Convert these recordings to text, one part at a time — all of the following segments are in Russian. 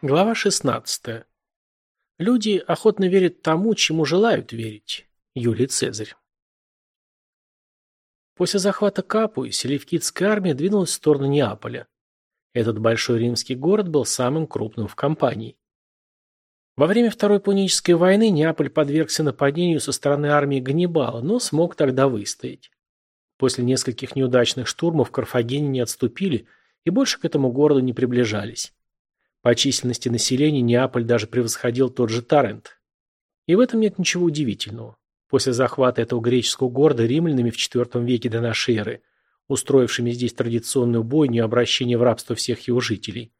Глава 16. Люди охотно верят тому, чему желают верить. Юлий Цезарь. После захвата Капуи селевкидская армия двинулась в сторону Неаполя. Этот большой римский город был самым крупным в кампании. Во время Второй Пунической войны Неаполь подвергся нападению со стороны армии Ганнибала, но смог тогда выстоять. После нескольких неудачных штурмов карфагене не отступили и больше к этому городу не приближались. По численности населения Неаполь даже превосходил тот же Тарент. И в этом нет ничего удивительного. После захвата этого греческого города римлянами в IV веке до нашей эры, устроившими здесь традиционную бойню и обращение в рабство всех его жителей,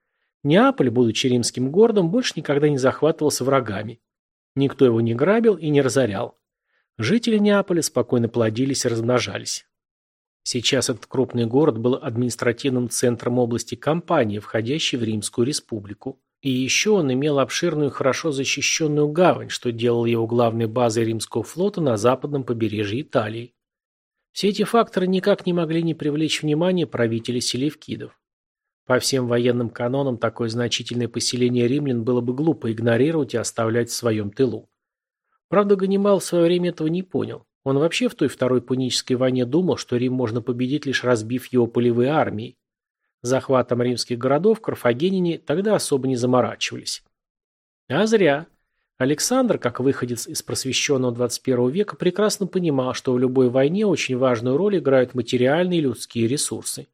Неаполь, будучи римским городом, больше никогда не захватывался врагами. Никто его не грабил и не разорял. Жители Неаполя спокойно плодились и размножались. Сейчас этот крупный город был административным центром области Кампании, входящей в Римскую республику. И еще он имел обширную хорошо защищенную гавань, что делало его главной базой римского флота на западном побережье Италии. Все эти факторы никак не могли не привлечь внимание правителей селевкидов. По всем военным канонам такое значительное поселение римлян было бы глупо игнорировать и оставлять в своем тылу. Правда, Ганимал в свое время этого не понял. Он вообще в той Второй Пунической войне думал, что Рим можно победить, лишь разбив его полевые армии. Захватом римских городов карфагенине тогда особо не заморачивались. А зря. Александр, как выходец из просвещенного 21 века, прекрасно понимал, что в любой войне очень важную роль играют материальные и людские ресурсы.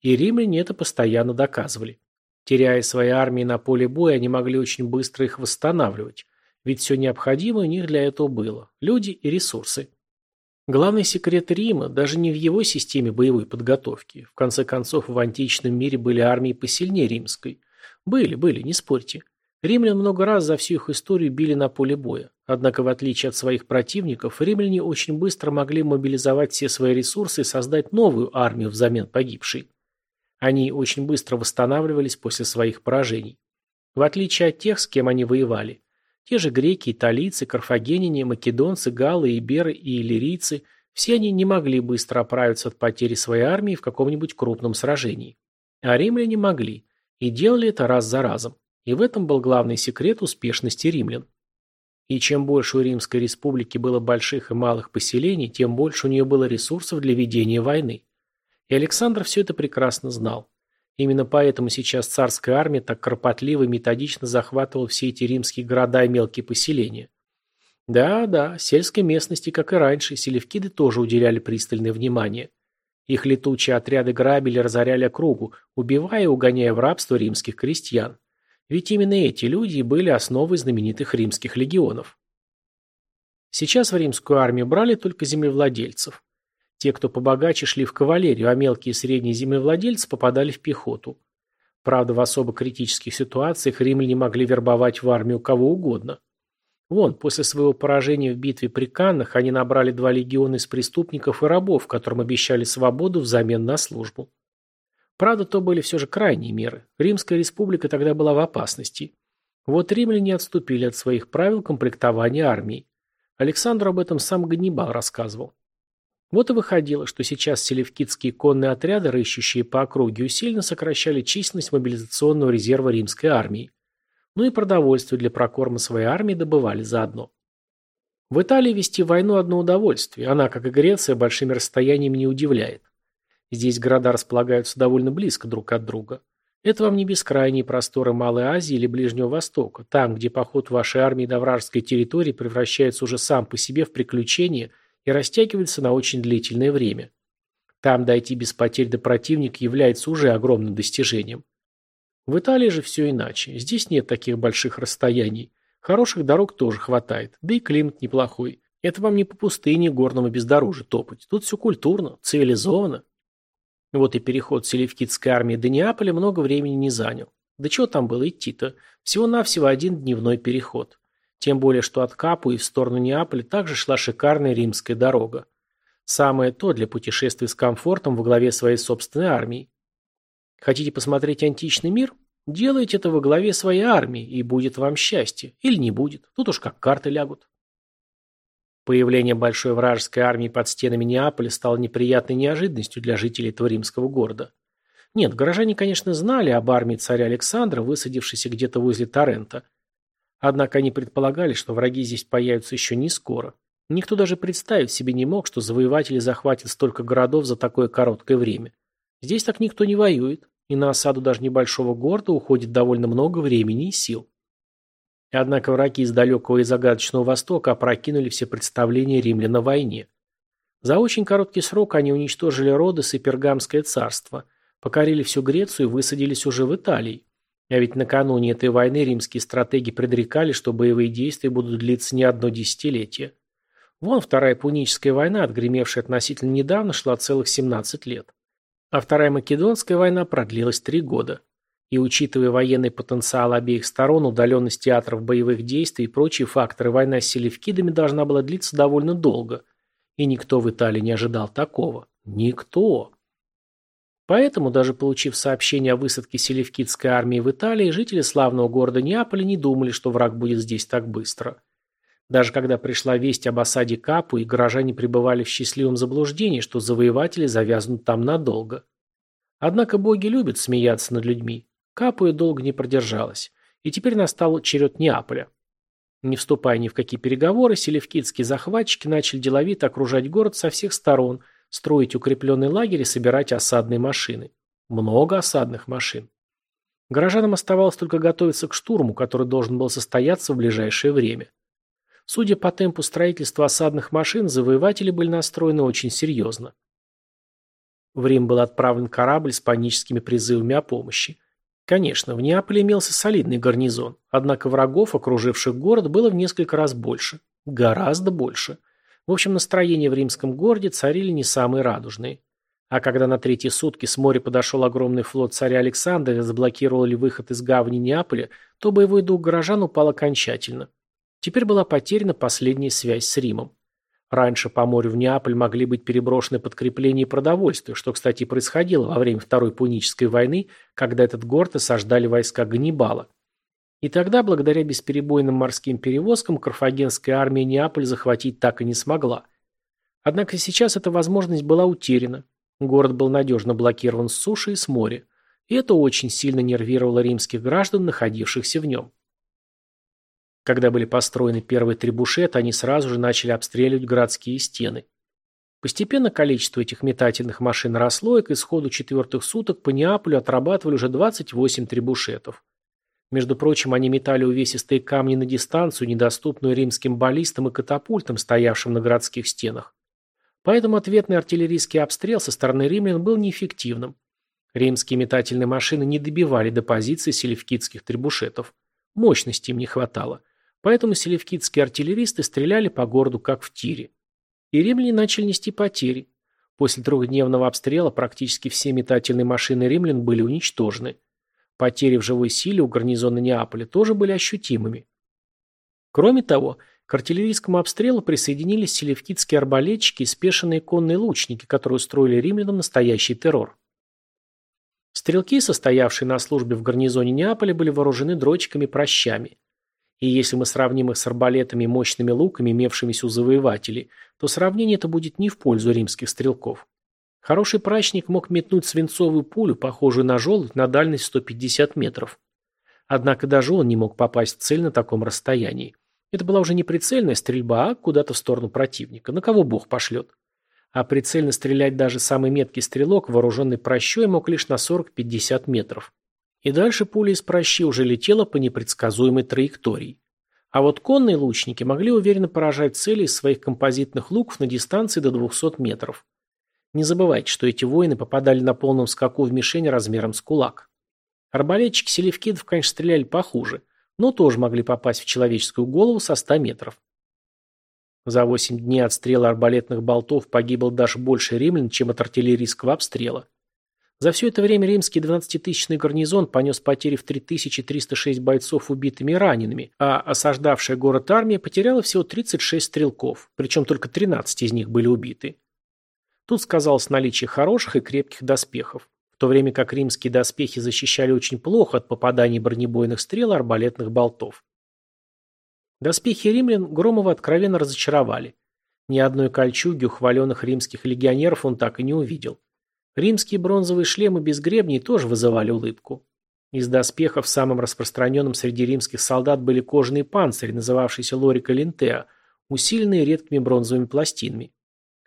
И римляне это постоянно доказывали. Теряя свои армии на поле боя, они могли очень быстро их восстанавливать. Ведь все необходимое у них для этого было – люди и ресурсы. Главный секрет Рима даже не в его системе боевой подготовки. В конце концов, в античном мире были армии посильнее римской. Были, были, не спорьте. Римлян много раз за всю их историю били на поле боя. Однако, в отличие от своих противников, римляне очень быстро могли мобилизовать все свои ресурсы и создать новую армию взамен погибшей. Они очень быстро восстанавливались после своих поражений. В отличие от тех, с кем они воевали. Те же греки, италийцы, карфагенине, македонцы, галлы, иберы и иллирийцы – все они не могли быстро оправиться от потери своей армии в каком-нибудь крупном сражении. А римляне могли. И делали это раз за разом. И в этом был главный секрет успешности римлян. И чем больше у Римской республики было больших и малых поселений, тем больше у нее было ресурсов для ведения войны. И Александр все это прекрасно знал. Именно поэтому сейчас царская армия так кропотливо и методично захватывала все эти римские города и мелкие поселения. Да, да, сельской местности, как и раньше, селевкиды тоже уделяли пристальное внимание. Их летучие отряды грабили, разоряли округу, убивая и угоняя в рабство римских крестьян. Ведь именно эти люди были основой знаменитых римских легионов. Сейчас в римскую армию брали только землевладельцев. Те, кто побогаче, шли в кавалерию, а мелкие и средние землевладельцы попадали в пехоту. Правда, в особо критических ситуациях римляне могли вербовать в армию кого угодно. Вон, после своего поражения в битве при Каннах они набрали два легиона из преступников и рабов, которым обещали свободу взамен на службу. Правда, то были все же крайние меры. Римская республика тогда была в опасности. Вот римляне отступили от своих правил комплектования армии. Александру об этом сам Ганнибал рассказывал. Вот и выходило, что сейчас селевкидские конные отряды, рыщущие по округе, усиленно сокращали численность мобилизационного резерва римской армии. Ну и продовольствие для прокорма своей армии добывали заодно. В Италии вести войну одно удовольствие. Она, как и Греция, большими расстояниями не удивляет. Здесь города располагаются довольно близко друг от друга. Это вам не бескрайние просторы Малой Азии или Ближнего Востока, там, где поход вашей армии до вражеской территории превращается уже сам по себе в приключение – и растягивается на очень длительное время. Там дойти без потерь до противника является уже огромным достижением. В Италии же все иначе. Здесь нет таких больших расстояний. Хороших дорог тоже хватает, да и климат неплохой. Это вам не по пустыне горному бездорожью топать. Тут все культурно, цивилизованно. Вот и переход селевкидской армии до Неаполя много времени не занял. Да чего там было идти-то? Всего-навсего один дневной переход. Тем более, что от Капу и в сторону Неаполя также шла шикарная римская дорога. Самое то для путешествий с комфортом во главе своей собственной армии. Хотите посмотреть античный мир? Делайте это во главе своей армии, и будет вам счастье. Или не будет. Тут уж как карты лягут. Появление большой вражеской армии под стенами Неаполя стало неприятной неожиданностью для жителей этого римского города. Нет, горожане, конечно, знали об армии царя Александра, высадившейся где-то возле Торрента. Однако они предполагали, что враги здесь появятся еще не скоро. Никто даже представить себе не мог, что завоеватели захватят столько городов за такое короткое время. Здесь так никто не воюет, и на осаду даже небольшого города уходит довольно много времени и сил. Однако враги из далекого и загадочного Востока опрокинули все представления римлян о войне. За очень короткий срок они уничтожили Родос и Пергамское царство, покорили всю Грецию и высадились уже в Италии. А ведь накануне этой войны римские стратеги предрекали, что боевые действия будут длиться не одно десятилетие. Вон Вторая Пуническая война, отгремевшая относительно недавно, шла целых 17 лет. А Вторая Македонская война продлилась три года. И учитывая военный потенциал обеих сторон, удаленность театров боевых действий и прочие факторы, война с селевкидами должна была длиться довольно долго – и никто в Италии не ожидал такого. Никто. Поэтому, даже получив сообщение о высадке селевкидской армии в Италии, жители славного города Неаполя не думали, что враг будет здесь так быстро. Даже когда пришла весть об осаде Капу, и горожане пребывали в счастливом заблуждении, что завоеватели завязнут там надолго. Однако боги любят смеяться над людьми. Капуя долго не продержалась. И теперь настал черед Неаполя. Не вступая ни в какие переговоры, селевкидские захватчики начали деловито окружать город со всех сторон, строить укрепленный лагерь и собирать осадные машины. Много осадных машин. Горожанам оставалось только готовиться к штурму, который должен был состояться в ближайшее время. Судя по темпу строительства осадных машин, завоеватели были настроены очень серьезно. В Рим был отправлен корабль с паническими призывами о помощи. Конечно, в Неаполе имелся солидный гарнизон, однако врагов, окруживших город, было в несколько раз больше. Гораздо больше. В общем, настроения в римском городе царили не самые радужные. А когда на третьи сутки с моря подошел огромный флот царя Александра и заблокировал ли выход из гавани Неаполя, то боевой дух горожан упал окончательно. Теперь была потеряна последняя связь с Римом. Раньше по морю в Неаполь могли быть переброшены подкрепления и продовольствие, что, кстати, происходило во время Второй Пунической войны, когда этот город осаждали войска Ганнибала. И тогда, благодаря бесперебойным морским перевозкам, карфагенская армия Неаполь захватить так и не смогла. Однако сейчас эта возможность была утеряна. Город был надежно блокирован с суши и с моря. И это очень сильно нервировало римских граждан, находившихся в нем. Когда были построены первые трибушеты, они сразу же начали обстреливать городские стены. Постепенно количество этих метательных машин росло, и к исходу четвертых суток по Неаполю отрабатывали уже 28 трибушетов. Между прочим, они метали увесистые камни на дистанцию, недоступную римским баллистам и катапультам, стоявшим на городских стенах. Поэтому ответный артиллерийский обстрел со стороны римлян был неэффективным. Римские метательные машины не добивали до позиции селевкидских трибушетов. Мощности им не хватало. Поэтому селевкидские артиллеристы стреляли по городу как в тире. И римляне начали нести потери. После трехдневного обстрела практически все метательные машины римлян были уничтожены. Потери в живой силе у гарнизона Неаполя тоже были ощутимыми. Кроме того, к артиллерийскому обстрелу присоединились селевкидские арбалетчики и спешенные конные лучники, которые устроили римлянам настоящий террор. Стрелки, состоявшие на службе в гарнизоне Неаполя, были вооружены дротиками-прощами. И если мы сравним их с арбалетами и мощными луками, имевшимися у завоевателей, то сравнение это будет не в пользу римских стрелков. Хороший прачник мог метнуть свинцовую пулю, похожую на желудь, на дальность 150 метров. Однако даже он не мог попасть в цель на таком расстоянии. Это была уже не прицельная стрельба, а куда-то в сторону противника, на кого бог пошлет. А прицельно стрелять даже самый меткий стрелок, вооруженный прощой, мог лишь на 40-50 метров. И дальше пуля из прощи уже летела по непредсказуемой траектории. А вот конные лучники могли уверенно поражать цели из своих композитных луков на дистанции до 200 метров. Не забывайте, что эти воины попадали на полном скаку в мишень размером с кулак. Арбалетчики селевкидов, конечно, стреляли похуже, но тоже могли попасть в человеческую голову со 100 метров. За 8 дней от стрела арбалетных болтов погибло даже больше римлян, чем от артиллерийского обстрела. За все это время римский 12-тысячный гарнизон понес потери в 3306 бойцов убитыми и ранеными, а осаждавшая город армия потеряла всего 36 стрелков, причем только 13 из них были убиты. Тут сказалось наличие хороших и крепких доспехов, в то время как римские доспехи защищали очень плохо от попаданий бронебойных стрел и арбалетных болтов. Доспехи римлян Громова откровенно разочаровали. Ни одной кольчуги у хваленных римских легионеров он так и не увидел. Римские бронзовые шлемы без гребней тоже вызывали улыбку. Из доспехов самым распространенным среди римских солдат были кожаные панцири, называвшиеся лорика линтеа, усиленные редкими бронзовыми пластинами.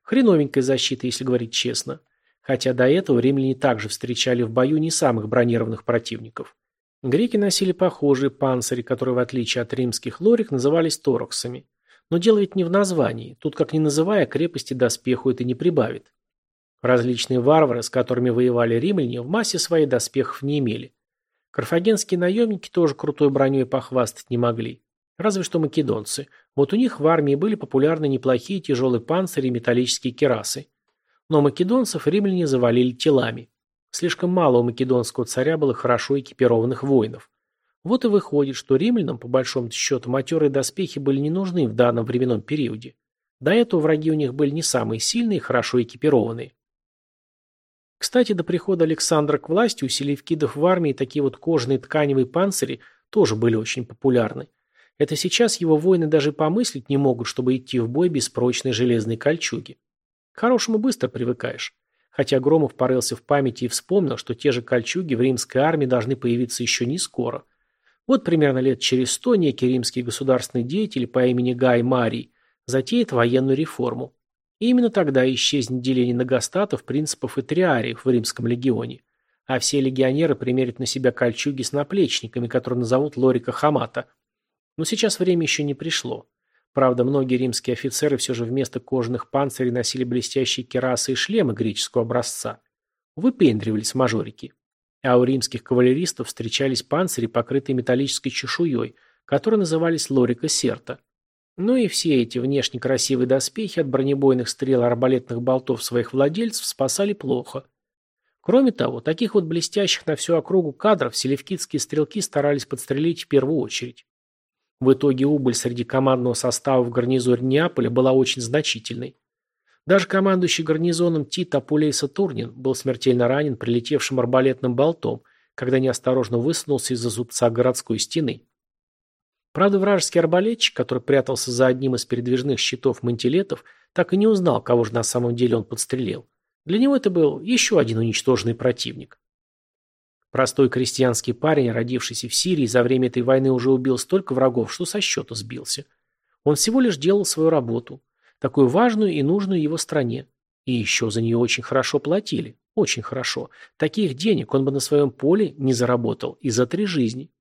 Хреновенькая защита, если говорить честно. Хотя до этого римляне также встречали в бою не самых бронированных противников. Греки носили похожие панцири, которые, в отличие от римских лорик, назывались тороксами. Но дело ведь не в названии. Тут, как ни называя, крепости доспеху это не прибавит. Различные варвары, с которыми воевали римляне, в массе своей доспехов не имели. Карфагенские наемники тоже крутой броней похвастать не могли. Разве что македонцы. Вот у них в армии были популярны неплохие тяжелые панцири и металлические керасы. Но македонцев римляне завалили телами. Слишком мало у македонского царя было хорошо экипированных воинов. Вот и выходит, что римлянам, по большому счету, матерые доспехи были не нужны в данном временном периоде. До этого враги у них были не самые сильные и хорошо экипированные. Кстати, до прихода Александра к власти у селевкидов в армии такие вот кожаные тканевые панцири тоже были очень популярны. Это сейчас его воины даже помыслить не могут, чтобы идти в бой без прочной железной кольчуги. К хорошему быстро привыкаешь. Хотя Громов порылся в памяти и вспомнил, что те же кольчуги в римской армии должны появиться еще не скоро. Вот примерно лет через сто некий римский государственный деятель по имени Гай Марий затеет военную реформу. И именно тогда исчезнет деление многостатов, принципов и триариев в римском легионе. А все легионеры примерят на себя кольчуги с наплечниками, которые назовут Лорика Хамата. Но сейчас время еще не пришло. Правда, многие римские офицеры все же вместо кожаных панцирей носили блестящие керасы и шлемы греческого образца. Выпендривались мажорики. А у римских кавалеристов встречались панцири, покрытые металлической чешуей, которые назывались лорика серта. Ну и все эти внешне красивые доспехи от бронебойных стрел и арбалетных болтов своих владельцев спасали плохо. Кроме того, таких вот блестящих на всю округу кадров селевкидские стрелки старались подстрелить в первую очередь. В итоге убыль среди командного состава в гарнизоне Неаполя была очень значительной. Даже командующий гарнизоном Тит Апулей Сатурнин был смертельно ранен прилетевшим арбалетным болтом, когда неосторожно высунулся из-за зубца городской стены. Правда, вражеский арбалетчик, который прятался за одним из передвижных щитов мантилетов, так и не узнал, кого же на самом деле он подстрелил. Для него это был еще один уничтоженный противник. Простой крестьянский парень, родившийся в Сирии, за время этой войны уже убил столько врагов, что со счета сбился. Он всего лишь делал свою работу, такую важную и нужную его стране. И еще за нее очень хорошо платили. Очень хорошо. Таких денег он бы на своем поле не заработал и за три жизни.